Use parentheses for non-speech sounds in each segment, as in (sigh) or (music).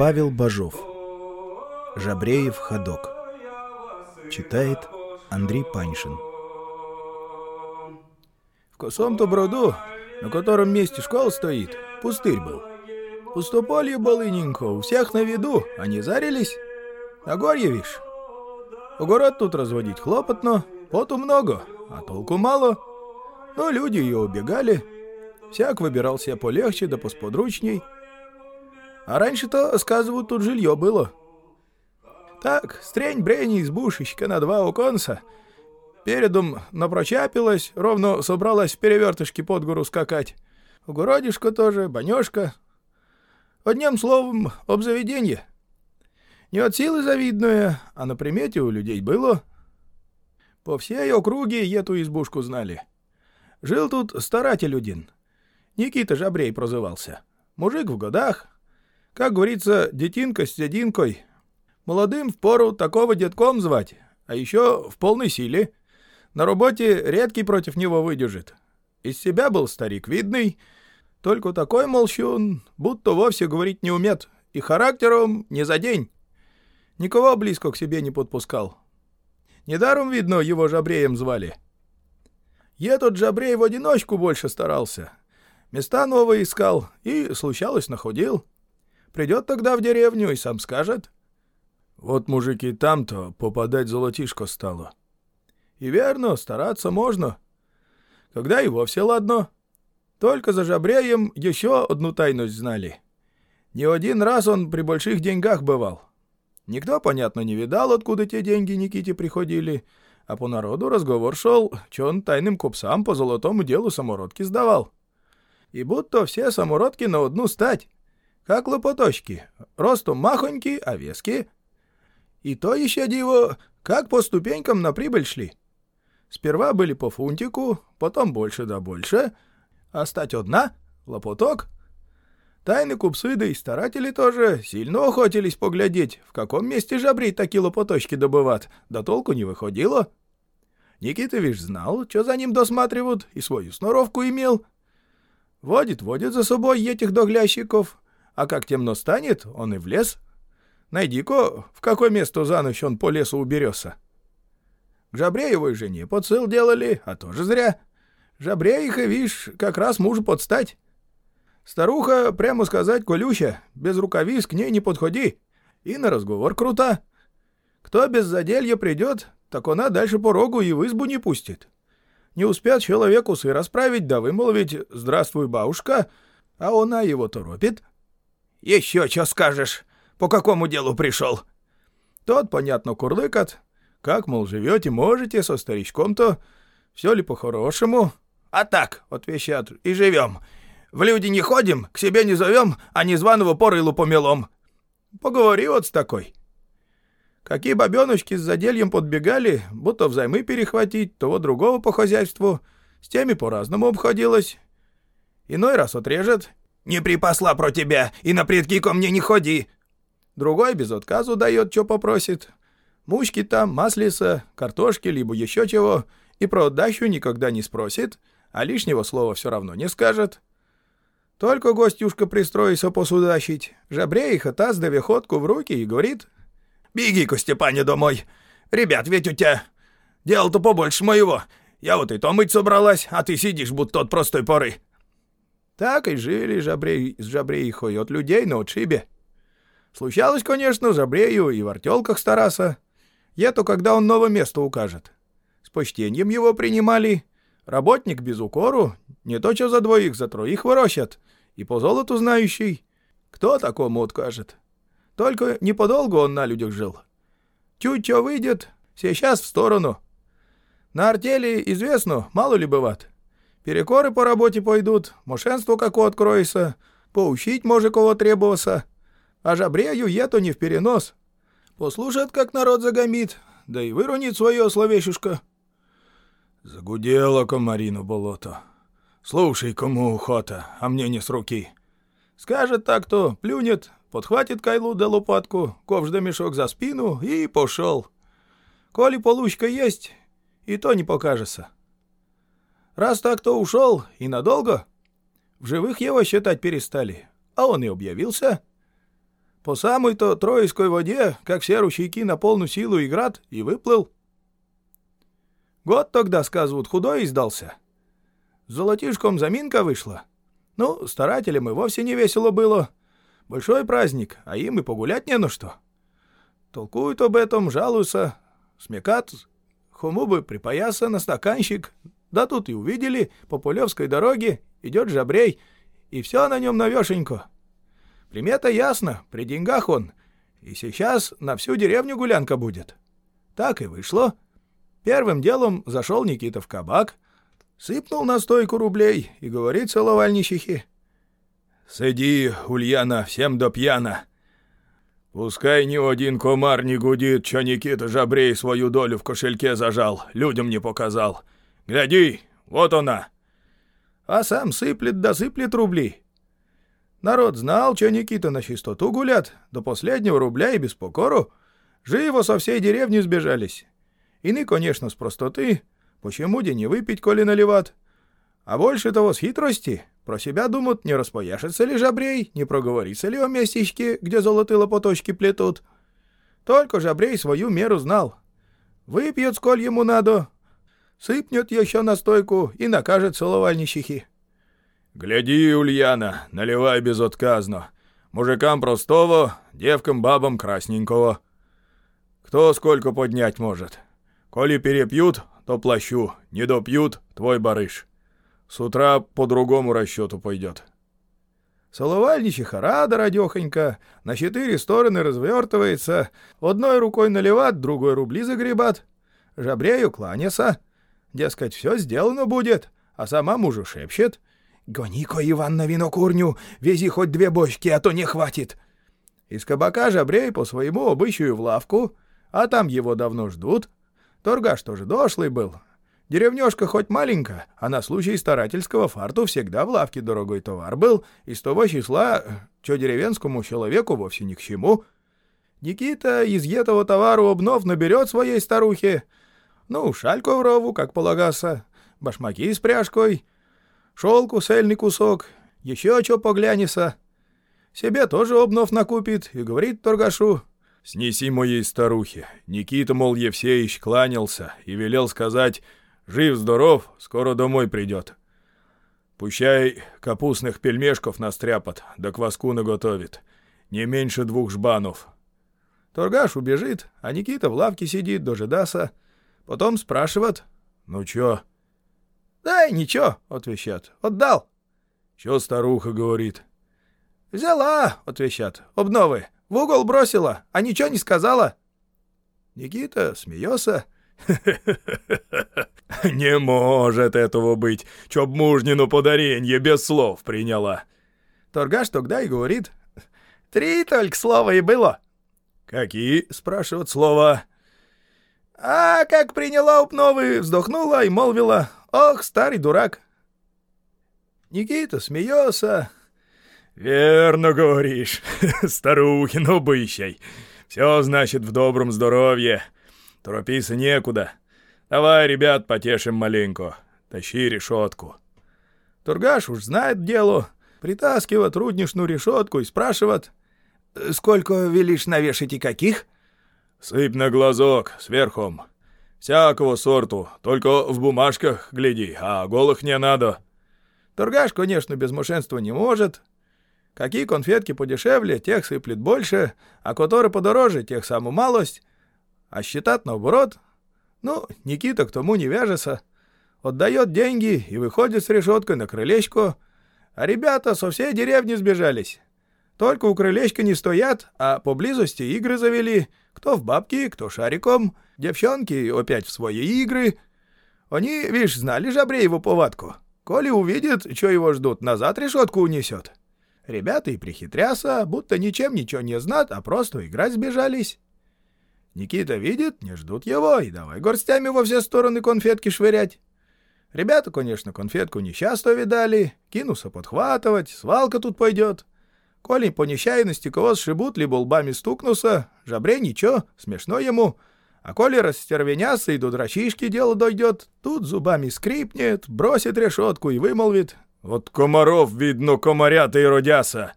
Павел Бажов. Жабреев ходок. Читает Андрей Паншин. В косом-то броду, на котором месте школа стоит, пустырь был. Пустополье балыненько, у всех на виду, они зарились. На горье, вишь. Огород тут разводить хлопотно, поту много, а толку мало. Но люди ее убегали. Всяк выбирал себе полегче да посподручней. А раньше-то, сказывают, тут жилье было. Так, стрень-брень избушечка на два оконца. Передом напрочапилась, ровно собралась в перевертышке под гору скакать. Огородишко тоже, банёшка. Одним словом, обзаведенье. Не от силы завидное, а на примете у людей было. По всей округе эту избушку знали. Жил тут старатель один. Никита Жабрей прозывался. Мужик в годах. Как говорится, детинка с дединкой. Молодым в пору такого детком звать, а еще в полной силе. На работе редкий против него выдержит. Из себя был старик видный, только такой молчун, будто вовсе говорить не умеет, и характером не за день. Никого близко к себе не подпускал. Недаром, видно, его Жабреем звали. Этот Жабрей в одиночку больше старался. Места новые искал и, случалось, находил. Придет тогда в деревню и сам скажет. Вот мужики там-то попадать золотишко стало. И верно, стараться можно. Когда и вовсе ладно. Только за Жабреем еще одну тайность знали. Не один раз он при больших деньгах бывал. Никто, понятно, не видал, откуда те деньги Никите приходили, а по народу разговор шел, что он тайным купцам по золотому делу самородки сдавал. И будто все самородки на одну стать, как лопоточки, ростом махоньки, а вески. И то еще диво, как по ступенькам на прибыль шли. Сперва были по фунтику, потом больше да больше — а стать одна, лопоток. Тайны купцы да и старатели тоже сильно охотились поглядеть, в каком месте жабрить такие лопоточки добыват, да толку не выходило. Никита, вишь, знал, что за ним досматривают, и свою сноровку имел. Водит, водит за собой этих доглящиков, а как темно станет, он и в лес. Найди-ка, в какое место за ночь он по лесу уберется. К Жабреевой жене подсыл делали, а тоже зря. Жабрейха, вишь, как раз мужу подстать. Старуха, прямо сказать, колюща, без рукавиц к ней не подходи. И на разговор крута. Кто без заделья придет, так она дальше порогу и в избу не пустит. Не успят человеку сы расправить, да вымолвить «Здравствуй, бабушка», а она его торопит. «Еще что скажешь? По какому делу пришел?» Тот, понятно, курлыкат. Как, мол, живете, можете со старичком-то? Все ли по-хорошему? А так, отвечают, и живем. В люди не ходим, к себе не зовем, а незваного по рылу помелом. Поговори вот с такой. Какие бабеночки с задельем подбегали, будто взаймы перехватить, того другого по хозяйству. С теми по-разному обходилось. Иной раз отрежет. «Не припасла про тебя, и на предки ко мне не ходи!» Другой без отказу дает, что попросит. Мушки там, маслица, картошки, либо еще чего, и про отдачу никогда не спросит — а лишнего слова все равно не скажет. Только гостюшка пристроится посудачить, жабре их таз да веходку в руки и говорит. «Беги-ка, Степане, домой. Ребят, ведь у тебя дело-то побольше моего. Я вот и то мыть собралась, а ты сидишь, будто от простой поры». Так и жили жабрей с жабреихой от людей на отшибе. Случалось, конечно, жабрею и в артелках стараться. Я-то, когда он новое место укажет. С почтением его принимали, Работник без укору, не то что за двоих, за троих ворощат. И по золоту знающий. Кто такому откажет? Только не подолгу он на людях жил. Чуть что выйдет, сейчас в сторону. На артели известно, мало ли бывает. Перекоры по работе пойдут, мошенство какое откроется, поучить може кого требоваться. А жабрею ето не в перенос. Послушает, как народ загомит, да и выронит свое словещушко. Загудело комарину болото. Слушай, кому охота, а мне не с руки. Скажет так-то, плюнет, подхватит кайлу да лопатку, ковш да мешок за спину и пошел. Коли получка есть, и то не покажется. Раз так-то ушел, и надолго, в живых его считать перестали, а он и объявился. По самой-то Троицкой воде, как все ручейки на полную силу играт, и выплыл. Год тогда, сказывают, худой издался. С золотишком заминка вышла. Ну, старателям и вовсе не весело было. Большой праздник, а им и погулять не на что. Толкуют об этом, жалуются. Смекат, хому бы припояса на стаканчик. Да тут и увидели, по Пулевской дороге идет жабрей, и все на нем навешенько. Примета ясно, при деньгах он, и сейчас на всю деревню гулянка будет. Так и вышло. Первым делом зашел Никита в кабак, сыпнул на стойку рублей и говорит целовальничихе. «Сиди, Ульяна, всем до пьяна. Пускай ни один комар не гудит, что Никита Жабрей свою долю в кошельке зажал, людям не показал. Гляди, вот она!» А сам сыплет да сыплет рубли. Народ знал, что Никита на чистоту гулят, до последнего рубля и без покору. Живо со всей деревни сбежались. Ины, конечно, с простоты. Почему де не выпить, коли наливат? А больше того, с хитрости. Про себя думают, не распояшится ли жабрей, не проговорится ли о местечке, где золотые лопоточки плетут. Только жабрей свою меру знал. Выпьет, сколь ему надо, сыпнет еще на стойку и накажет целовальничихи. «Гляди, Ульяна, наливай безотказно. Мужикам простого, девкам-бабам красненького. Кто сколько поднять может?» Коли перепьют, то плащу, не допьют — твой барыш. С утра по другому расчету пойдет. Соловальничиха рада радехонька, на четыре стороны развертывается, одной рукой наливат, другой рубли загребат. Жабрею кланяся. Дескать, все сделано будет, а сама мужу шепчет. «Гони-ка, Иван, на винокурню, вези хоть две бочки, а то не хватит». Из кабака жабрей по своему обычаю в лавку, а там его давно ждут, Торгаш тоже дошлый был. Деревнёшка хоть маленькая, а на случай старательского фарту всегда в лавке дорогой товар был, из того числа, что деревенскому человеку вовсе ни к чему. Никита из этого товару обнов наберет своей старухе. Ну, шальку в рову, как полагаса, башмаки с пряжкой, шелку сельный кусок, еще что поглянется. Себе тоже обнов накупит и говорит торгашу, Снеси моей старухе. Никита, мол, Евсеич кланялся и велел сказать «Жив-здоров, скоро домой придет». Пущай капустных пельмешков настряпат, да кваску наготовит. Не меньше двух жбанов. Торгаш убежит, а Никита в лавке сидит, дожидаться. Потом спрашивает. «Ну чё?» «Да ничего», — отвечат. «Отдал». «Чё старуха говорит?» «Взяла», — отвечат. «Обновы». В угол бросила, а ничего не сказала. Никита смеется. «Не может этого быть, чоб мужнину подаренье без слов приняла». Торгаш тогда и говорит. «Три только слова и было». «Какие?» — спрашивают слова. «А как приняла упновы, вздохнула и молвила. Ох, старый дурак». Никита смеется, «Верно говоришь, (laughs) старухин обыщай. Все, значит, в добром здоровье. Торопиться некуда. Давай, ребят, потешим маленько. Тащи решетку». Тургаш уж знает дело. Притаскивает руднишную решетку и спрашивает. «Сколько велишь навешать и каких?» «Сыпь на глазок, сверхом. Всякого сорту, только в бумажках гляди, а голых не надо». Тургаш, конечно, без мошенства не может, Какие конфетки подешевле, тех сыплет больше, а которые подороже, тех самую малость. А считать наоборот. Ну, Никита к тому не вяжется. Отдает деньги и выходит с решеткой на крылечко. А ребята со всей деревни сбежались. Только у крылечка не стоят, а поблизости игры завели. Кто в бабки, кто шариком. Девчонки опять в свои игры. Они, видишь, знали Жабрееву повадку. Коли увидят, что его ждут, назад решетку унесет. Ребята и прихитряса, будто ничем ничего не знат, а просто играть сбежались. Никита видит, не ждут его, и давай горстями во все стороны конфетки швырять. Ребята, конечно, конфетку несчастно видали, кинутся подхватывать, свалка тут пойдет. Коли по нечаянности кого сшибут, либо лбами стукнутся, жабре ничего, смешно ему. А коли растервенятся и до дрочишки дело дойдет, тут зубами скрипнет, бросит решетку и вымолвит вот комаров, видно, комарята и родяса.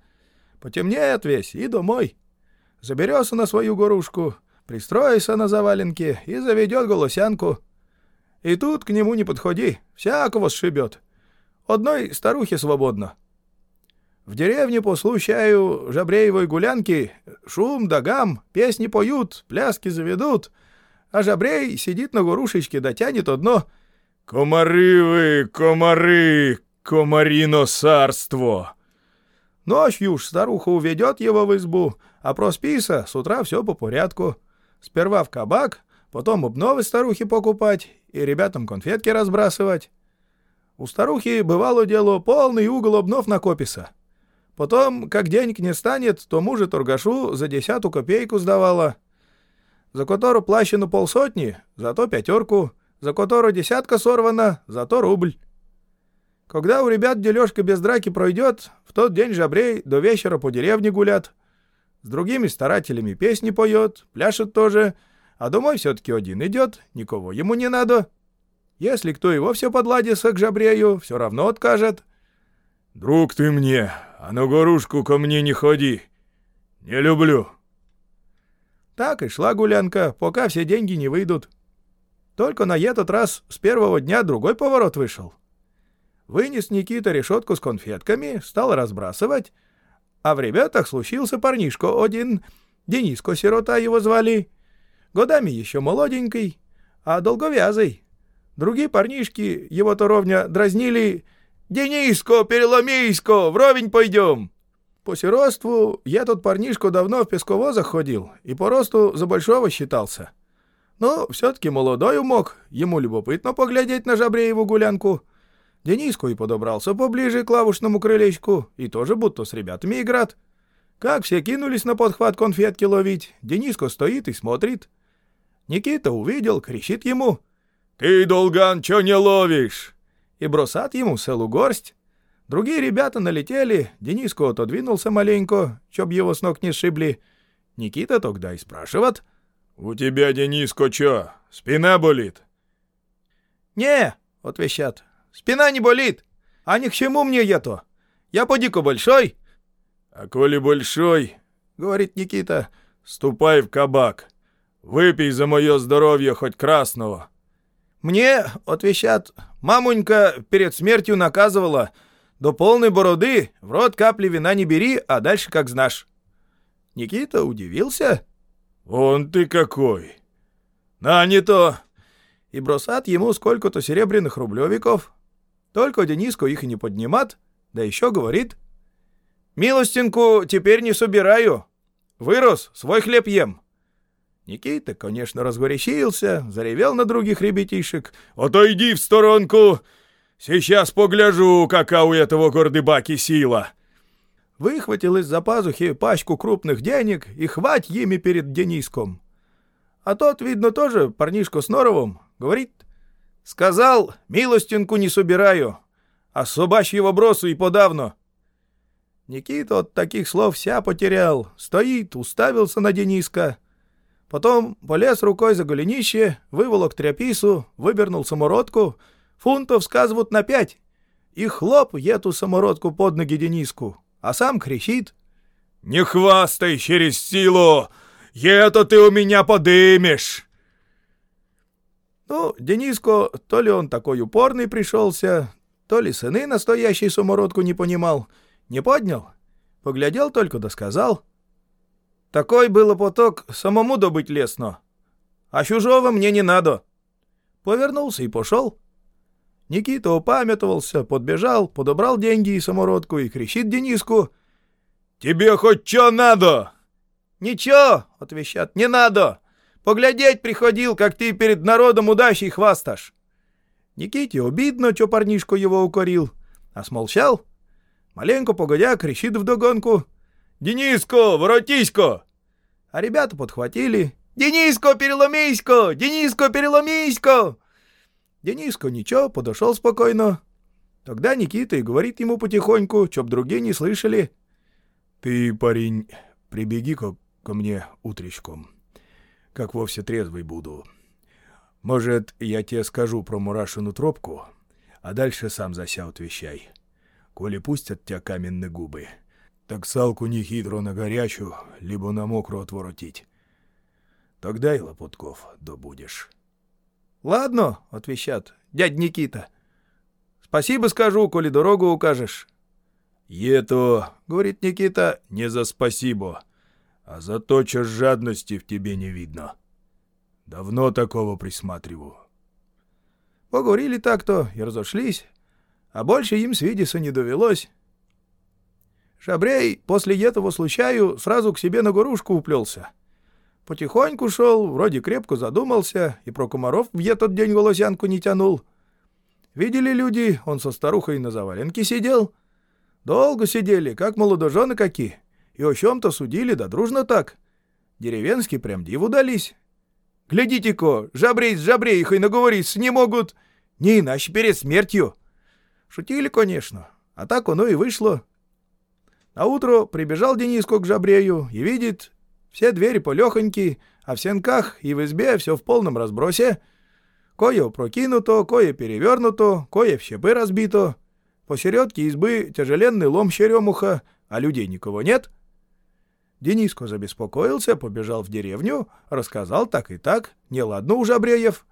Потемнеет весь и домой. заберется на свою горушку, пристроится на заваленке и заведет голосянку. И тут к нему не подходи, всякого сшибет. Одной старухе свободно. В деревне по случаю жабреевой гулянки шум да песни поют, пляски заведут, а жабрей сидит на горушечке да тянет одно «Комары вы, комары, комарино царство!» Ночью уж старуха уведет его в избу, а просписа с утра все по порядку. Сперва в кабак, потом обновы старухи покупать и ребятам конфетки разбрасывать. У старухи бывало дело полный угол обнов накописа. Потом, как денег не станет, то мужа торгашу за десятую копейку сдавала. За которую плащину полсотни, зато пятерку, за которую десятка сорвана, зато рубль. Когда у ребят дележка без драки пройдет, в тот день жабрей до вечера по деревне гулят. С другими старателями песни поет, пляшет тоже, а домой все-таки один идет, никого ему не надо. Если кто и вовсе подладится к жабрею, все равно откажет. «Друг ты мне, а на горушку ко мне не ходи. Не люблю». Так и шла гулянка, пока все деньги не выйдут. Только на этот раз с первого дня другой поворот вышел. Вынес Никита решетку с конфетками, стал разбрасывать, а в ребятах случился парнишко один, Дениско сирота его звали, годами еще молоденький, а долговязый. Другие парнишки его-то ровня дразнили «Дениско, переломейско, вровень пойдем!» По сиротству я тот парнишку давно в песковозах ходил и по росту за большого считался. Но все-таки молодой умок, ему любопытно поглядеть на Жабрееву гулянку — Дениску и подобрался поближе к лавушному крылечку и тоже будто с ребятами играть. Как все кинулись на подхват конфетки ловить, Дениско стоит и смотрит. Никита увидел, кричит ему. «Ты, Долган, чё не ловишь?» И бросат ему целую горсть. Другие ребята налетели, Дениско отодвинулся маленько, чтоб его с ног не сшибли. Никита тогда и спрашивает. «У тебя, Дениско, чё, спина болит?» «Не», — отвечат, Спина не болит. А ни к чему мне это. Я поди-ка большой. — А коли большой, — говорит Никита, — ступай в кабак. Выпей за мое здоровье хоть красного. Мне, отвечат, мамонька перед смертью наказывала, до полной бороды в рот капли вина не бери, а дальше как знаешь. Никита удивился. «Вон ты какой! На, не то!» И бросат ему сколько-то серебряных рублевиков, только Дениску их и не поднимат, да еще говорит. «Милостинку теперь не собираю. Вырос, свой хлеб ем». Никита, конечно, разгорячился, заревел на других ребятишек. «Отойди в сторонку! Сейчас погляжу, какая у этого гордыбаки сила!» Выхватил из-за пазухи пачку крупных денег и хвать ими перед Дениском. А тот, видно, тоже парнишку с норовом, говорит — Сказал, милостинку не собираю, а собачьего бросу и подавно. Никита от таких слов вся потерял, стоит, уставился на Дениска. Потом полез рукой за голенище, выволок тряпису, выбернул самородку, фунтов сказывают на пять. И хлоп эту самородку под ноги Дениску, а сам кричит. «Не хвастай через силу! Это ты у меня подымешь!» Ну, Дениско, то ли он такой упорный пришелся, то ли сыны настоящей самородку не понимал, не поднял. Поглядел только да сказал. Такой было поток, самому добыть лесно. А чужого мне не надо. Повернулся и пошел. Никита упамятовался, подбежал, подобрал деньги и самородку и кричит Дениску. «Тебе хоть что надо?» «Ничего», — отвечат, — «не надо». Поглядеть приходил, как ты перед народом удачей хвасташ. Никите обидно, что парнишку его укорил, а смолчал. Маленько погодя кричит вдогонку. «Дениско, воротись-ка!» А ребята подхватили. «Дениско, переломись-ка! Дениско, переломись-ка!» Дениско ничего, подошел спокойно. Тогда Никита и говорит ему потихоньку, чтоб другие не слышали. «Ты, парень, прибеги-ка ко мне утречком как вовсе трезвый буду. Может, я тебе скажу про Мурашину тропку, а дальше сам за ся отвечай. Коли пустят тебя каменные губы, так салку нехитро на горячую, либо на мокрую отворотить. Тогда и лопутков добудешь. — Ладно, — отвечат, — дядь Никита. Спасибо скажу, коли дорогу укажешь. — Ето, — говорит Никита, — не за спасибо, а за то, что жадности в тебе не видно. Давно такого присматриваю. Поговорили так-то и разошлись, а больше им свидеться не довелось. Шабрей после этого случаю сразу к себе на горушку уплелся. Потихоньку шел, вроде крепко задумался, и про комаров в этот день волосянку не тянул. Видели люди, он со старухой на заваленке сидел. Долго сидели, как молодожены какие, и о чем-то судили, да дружно так. Деревенские прям диву дались. Глядите-ка, жабрей с жабрейхой наговориться не могут, не иначе перед смертью. Шутили, конечно, а так оно и вышло. На утро прибежал Дениско к жабрею и видит, все двери полехоньки, а в сенках и в избе все в полном разбросе. Кое опрокинуто, кое перевернуто, кое в щепы разбито. Посередке избы тяжеленный лом щеремуха, а людей никого нет. Дениско забеспокоился, побежал в деревню, рассказал так и так, не ладно у жабреев.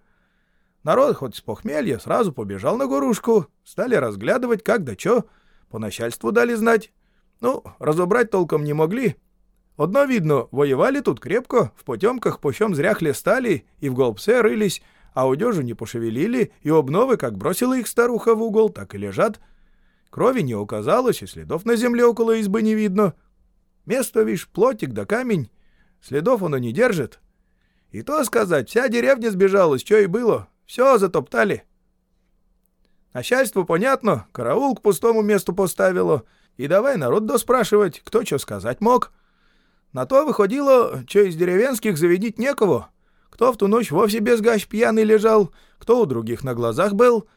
Народ хоть с похмелья сразу побежал на горушку, стали разглядывать как да чё, по начальству дали знать. Ну, разобрать толком не могли. Одно видно, воевали тут крепко, в потемках почем зря хлестали и в голбце рылись, а одежу не пошевелили, и обновы, как бросила их старуха в угол, так и лежат. Крови не указалось, и следов на земле около избы не видно. Место, вишь, плотик да камень, следов оно не держит. И то сказать, вся деревня сбежалась, что и было, все затоптали. Начальство, понятно, караул к пустому месту поставило — и давай народ доспрашивать, кто что сказать мог. На то выходило, что из деревенских заведить некого. Кто в ту ночь вовсе без гащ пьяный лежал, кто у других на глазах был.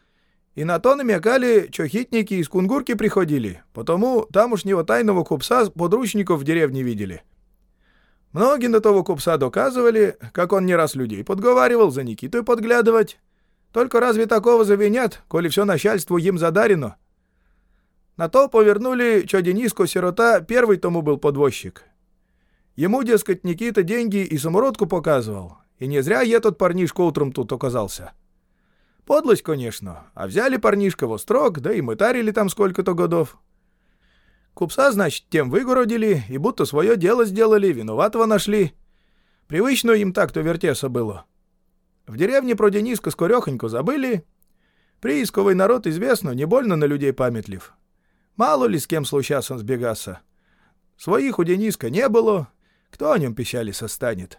И на то намекали, что хитники из Кунгурки приходили, потому тамошнего тайного купца подручников в деревне видели. Многие на того купца доказывали, как он не раз людей подговаривал за Никитой подглядывать. Только разве такого завинят, коли все начальству им задарено? На то повернули, что Дениско сирота первый тому был подвозчик. Ему, дескать, Никита деньги и самородку показывал, и не зря я тот парнишка утром тут оказался. Подлость, конечно, а взяли парнишка во строк, да и мытарили там сколько-то годов. Купца, значит, тем выгородили, и будто свое дело сделали, виноватого нашли. Привычно им так-то вертеса было. В деревне про Дениска скорехонько забыли. Приисковый народ известно, не больно на людей памятлив. Мало ли с кем случаться сбегаться. Своих у Дениска не было, кто о нем печалиться станет.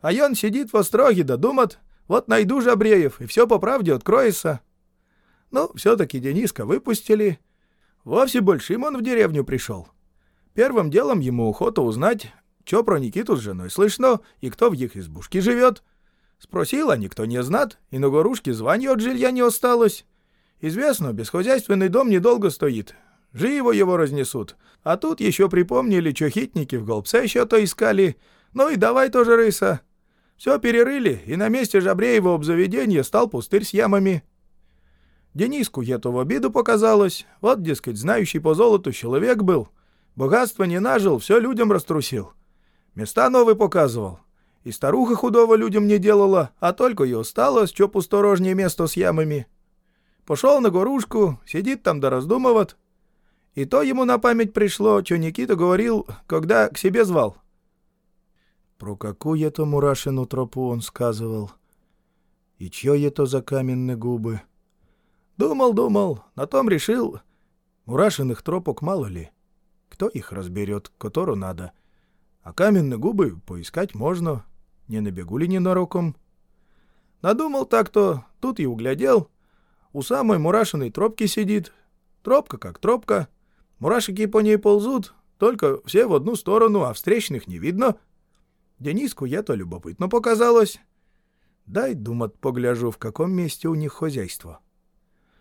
А он сидит в остроге да думает, вот найду Жабреев, и все по правде откроется. Ну, все-таки Дениска выпустили. Вовсе большим он в деревню пришел. Первым делом ему охота узнать, что про Никиту с женой слышно и кто в их избушке живет. Спросил, а никто не знат, и на горушке звания от жилья не осталось. Известно, бесхозяйственный дом недолго стоит. Живо его разнесут. А тут еще припомнили, что хитники в голбце еще-то искали. Ну и давай тоже рыса. Все перерыли, и на месте Жабреева обзаведения стал пустырь с ямами. Дениску это в обиду показалось. Вот, дескать, знающий по золоту человек был. Богатство не нажил, все людям раструсил. Места новые показывал. И старуха худого людям не делала, а только и осталось, что пусторожнее место с ямами. Пошел на горушку, сидит там да раздумывает. И то ему на память пришло, что Никита говорил, когда к себе звал. Про какую это Мурашину тропу он сказывал? И чье это за каменные губы? Думал, думал, на том решил. Мурашиных тропок мало ли. Кто их разберет, которую надо. А каменные губы поискать можно. Не набегу ли ненароком? Надумал так-то, тут и углядел — у самой мурашиной тропки сидит. Тропка как тропка. Мурашики по ней ползут, только все в одну сторону, а встречных не видно. Дениску я-то любопытно показалось. Дай, думать, погляжу, в каком месте у них хозяйство.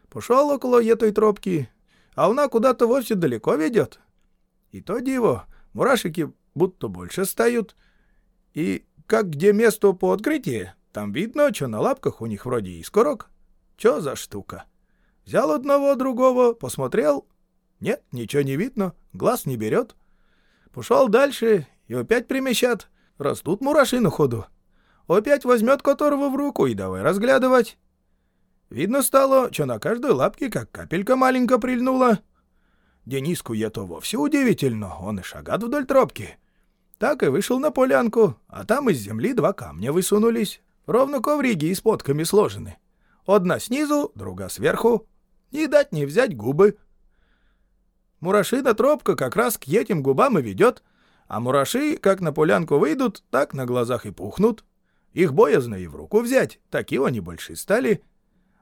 Пошел около этой тропки, а она куда-то вовсе далеко ведет. И то диво, мурашики будто больше стают. И как где место по открытии, там видно, что на лапках у них вроде искорок. Чё за штука? Взял одного, другого, посмотрел. Нет, ничего не видно, глаз не берет. Пошел дальше, и опять примещат. Растут мураши на ходу. Опять возьмет которого в руку и давай разглядывать. Видно стало, что на каждой лапке как капелька маленько прильнула. Дениску это вовсе удивительно, он и шагат вдоль тропки. Так и вышел на полянку, а там из земли два камня высунулись. Ровно ковриги и с подками сложены. Одна снизу, другая сверху. Не дать не взять губы. Мурашина тропка как раз к этим губам и ведет, а мураши, как на полянку выйдут, так на глазах и пухнут. Их боязно и в руку взять, такие они больше стали.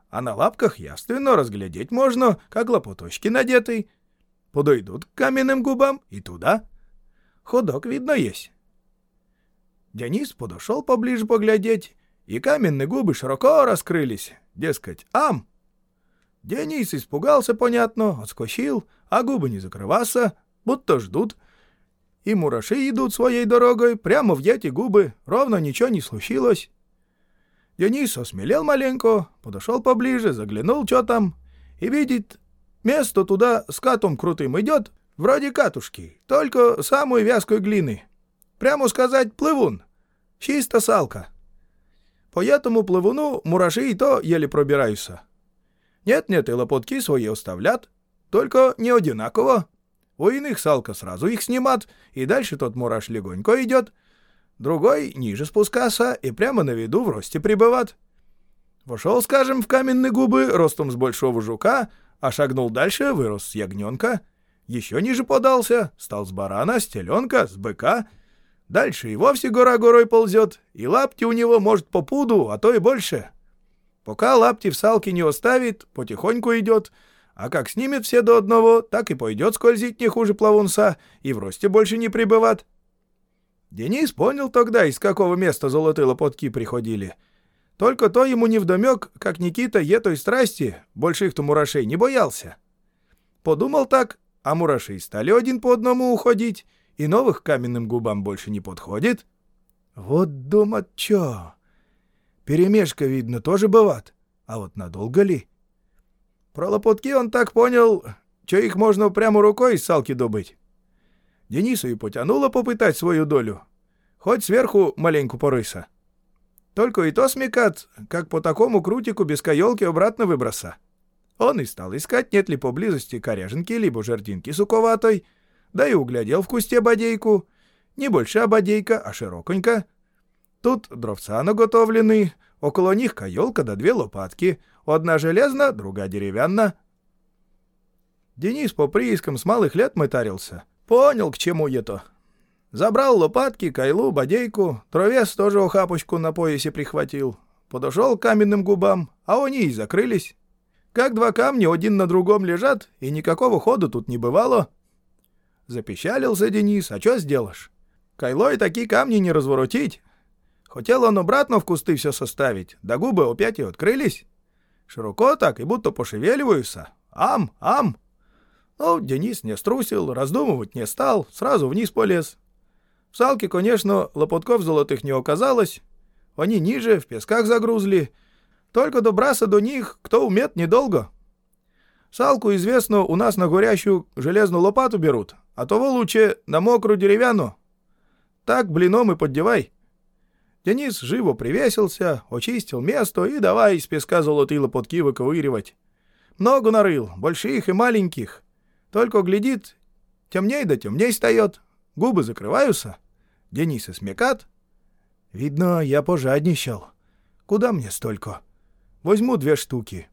А на лапках явственно разглядеть можно, как лопуточки надеты. Подойдут к каменным губам и туда. Ходок видно есть. Денис подошел поближе поглядеть, и каменные губы широко раскрылись. Дескать, ам! Денис испугался, понятно, отскочил, а губы не закрываться, будто ждут. И мураши идут своей дорогой, прямо в эти губы, ровно ничего не случилось. Денис осмелел маленько, подошел поближе, заглянул, что там, и видит, место туда с катом крутым идет, вроде катушки, только самой вязкой глины. Прямо сказать, плывун, чисто салка. По этому плывуну мураши и то еле пробираются. Нет-нет, и лопотки свои оставлят, только не одинаково. У иных салка сразу их снимат, и дальше тот мураш легонько идет. Другой ниже спускаться и прямо на виду в росте пребыват. Вошел, скажем, в каменные губы ростом с большого жука, а шагнул дальше, вырос с ягненка. Еще ниже подался, стал с барана, с теленка, с быка. Дальше и вовсе гора горой ползет, и лапти у него, может, по пуду, а то и больше. Пока лапти в салке не оставит, потихоньку идет, а как снимет все до одного, так и пойдет скользить не хуже плавунца, и в росте больше не прибыват. Денис понял тогда, из какого места золотые лопотки приходили. Только то ему не вдомек, как Никита етой страсти, больших-то мурашей, не боялся. Подумал так, а мурашей стали один по одному уходить, и новых каменным губам больше не подходит. Вот думать чё. Перемешка, видно, тоже бывает. А вот надолго ли? Про лопутки он так понял, что их можно прямо рукой из салки добыть. Денису и потянуло попытать свою долю. Хоть сверху маленьку порыса. Только и то смекат, как по такому крутику без каёлки обратно выброса. Он и стал искать, нет ли поблизости коряженки либо жердинки суковатой, да и углядел в кусте бодейку. Не большая бодейка, а широконька. Тут дровца наготовлены, около них каёлка да две лопатки, одна железна, другая деревянна. Денис по приискам с малых лет мытарился. Понял, к чему это. Забрал лопатки, кайлу, бодейку, тровес тоже охапочку на поясе прихватил. Подошел к каменным губам, а они и закрылись. Как два камня один на другом лежат, и никакого хода тут не бывало. Запечалился Денис, а что сделаешь? Кайлой такие камни не разворотить. Хотел он обратно в кусты все составить, да губы опять и открылись. Широко так и будто пошевеливаются. Ам, ам. Ну, Денис не струсил, раздумывать не стал, сразу вниз полез. В салке, конечно, лопотков золотых не оказалось. Они ниже, в песках загрузли. Только добраться до них, кто умеет, недолго. Салку, известно, у нас на горящую железную лопату берут, а того лучше на мокрую деревянную. Так блином и поддевай. Денис живо привесился, очистил место и давай из песка золотые лопотки выковыривать. Много нарыл, больших и маленьких. Только глядит, темней да темней встает, губы закрываются. Денис смекат. Видно, я пожадничал. Куда мне столько? Возьму две штуки.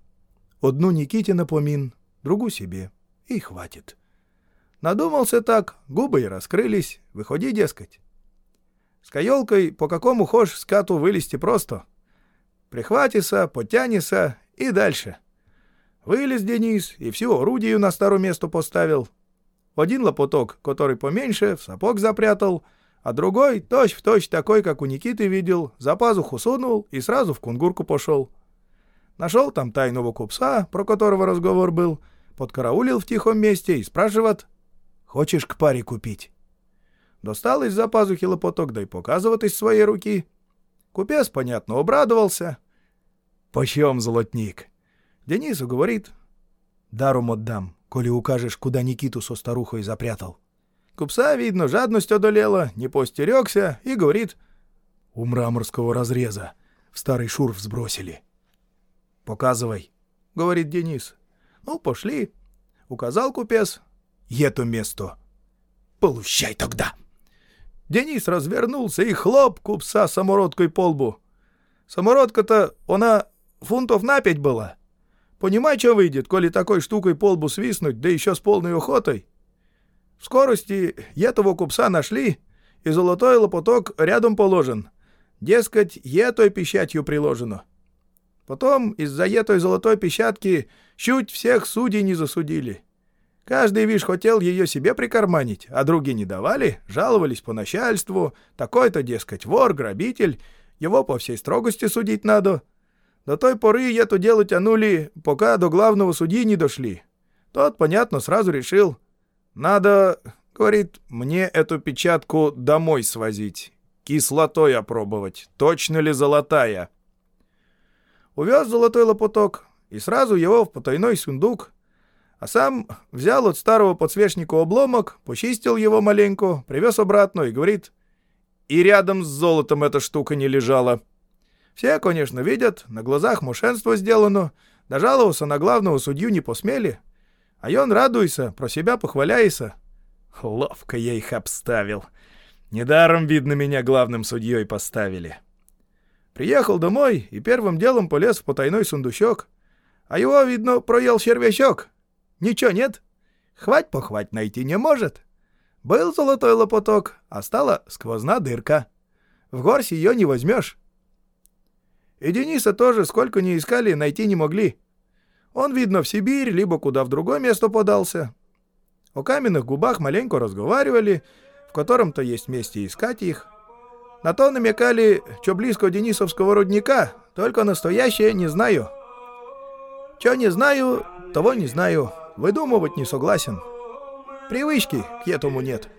Одну Никите напомин, другу себе. И хватит. Надумался так, губы и раскрылись. Выходи, дескать. С каёлкой по какому хошь скату вылезти просто. Прихватися, потянется и дальше. Вылез Денис и всю орудию на старое место поставил. Один лопоток, который поменьше, в сапог запрятал, а другой, точь-в-точь такой, как у Никиты видел, за пазуху сунул и сразу в кунгурку пошел. Нашел там тайного купца, про которого разговор был, подкараулил в тихом месте и спрашивает, «Хочешь к паре купить?» Достал из-за пазухи лопоток, да и показывает из своей руки. Купец, понятно, обрадовался. «Почем, золотник?» Денису говорит. «Даром отдам. коли укажешь, куда Никиту со старухой запрятал. Купса, видно, жадность одолела, не постерегся и говорит. У мраморского разреза в старый шурф сбросили. «Показывай», — говорит Денис. «Ну, пошли». Указал купец. «Это место». «Получай тогда». Денис развернулся и хлоп купца самородкой по лбу. Самородка-то, она фунтов на пять была. Понимай, что выйдет, коли такой штукой по лбу свистнуть, да еще с полной охотой. В скорости этого купца нашли, и золотой лопоток рядом положен. Дескать, етой печатью приложено. Потом из-за етой золотой печатки чуть всех судей не засудили. Каждый, вишь, хотел ее себе прикарманить, а другие не давали, жаловались по начальству, такой-то, дескать, вор, грабитель, его по всей строгости судить надо. До той поры эту дело тянули, пока до главного судьи не дошли. Тот, понятно, сразу решил. Надо, говорит, мне эту печатку домой свозить, кислотой опробовать, точно ли золотая. Увез золотой лопуток и сразу его в потайной сундук, а сам взял от старого подсвечника обломок, почистил его маленько, привез обратно и говорит, и рядом с золотом эта штука не лежала. Все, конечно, видят, на глазах мошенство сделано, дожаловаться на главного судью не посмели, а он радуется, про себя похваляется. Ловко я их обставил. Недаром, видно, меня главным судьей поставили. Приехал домой и первым делом полез в потайной сундучок. А его, видно, проел червячок. Ничего нет. Хвать-похвать найти не может. Был золотой лопоток, а стала сквозна дырка. В горсть ее не возьмешь. И Дениса тоже, сколько не искали, найти не могли. Он, видно, в Сибирь, либо куда в другое место подался. О каменных губах маленько разговаривали, в котором-то есть месте искать их. На то намекали, что близко Денисовского рудника, только настоящее не знаю. Чё не знаю, того не знаю. Выдумывать не согласен. Привычки к этому нет.